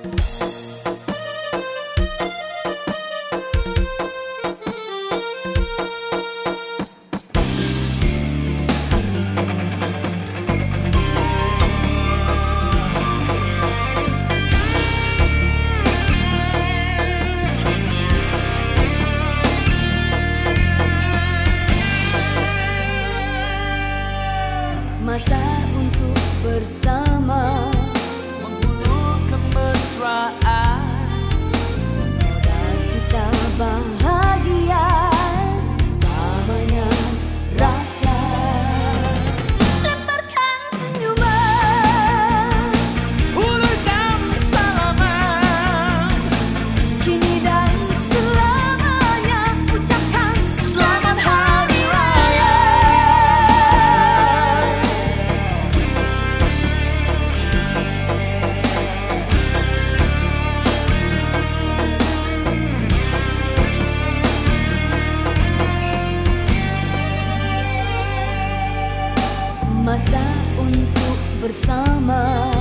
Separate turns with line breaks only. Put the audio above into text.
Masa untuk bersama Masa untuk bersama